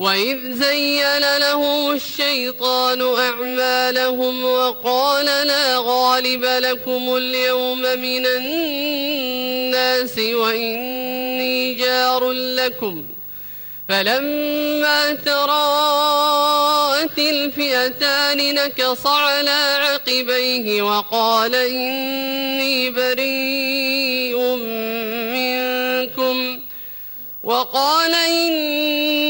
وإذ زين لهم الشيطان أعمالهم وقال لا غالب لكم اليوم من الناس وإني جار لكم فلما تراءت الفئتان نكص على عقبيه وقال إني بريء منكم وقال إني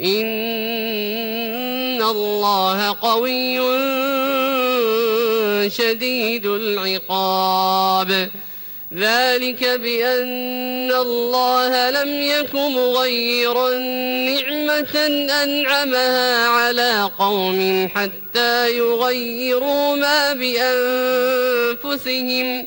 إن الله قوي شديد العقاب ذلك بأن الله لم يك مغيرا نعمة أنعمها على قوم حتى يغيروا ما بأنفسهم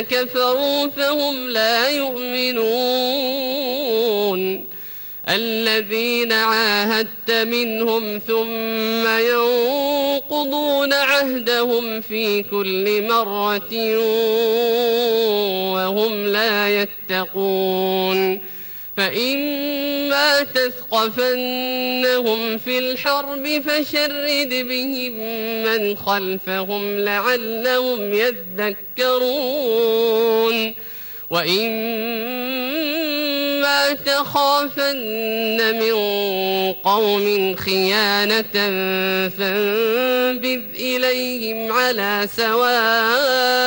كفروا فهم لا يؤمنون. الذين عاهدت منهم ثم ينقضون عهدهم في كل مرة وهم لا يتقون. فإما تثقفنهم في الحرب فشرد بهم من خلفهم لعلهم يذكرون وإما تخافن من قوم خيانة فانبذ إليهم على سواء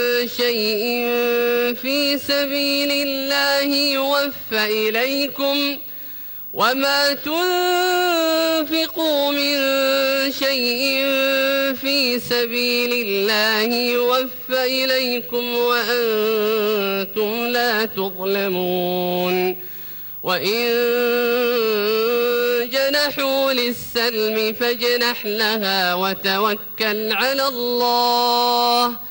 شيء في سبيل الله يوفى إليكم وما تنفقوا من شيء في سبيل الله يوفى إليكم وأنتم لا تظلمون وإن جنحوا للسلم فاجنح لها وتوكل على الله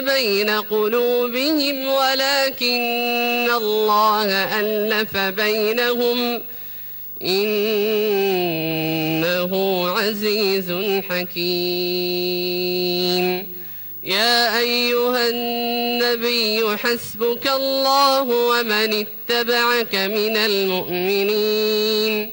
بين قلوبهم ولكن الله ألف بينهم إنه عزيز حكيم. يا أيها النبي حسبك الله ومن اتبعك من المؤمنين.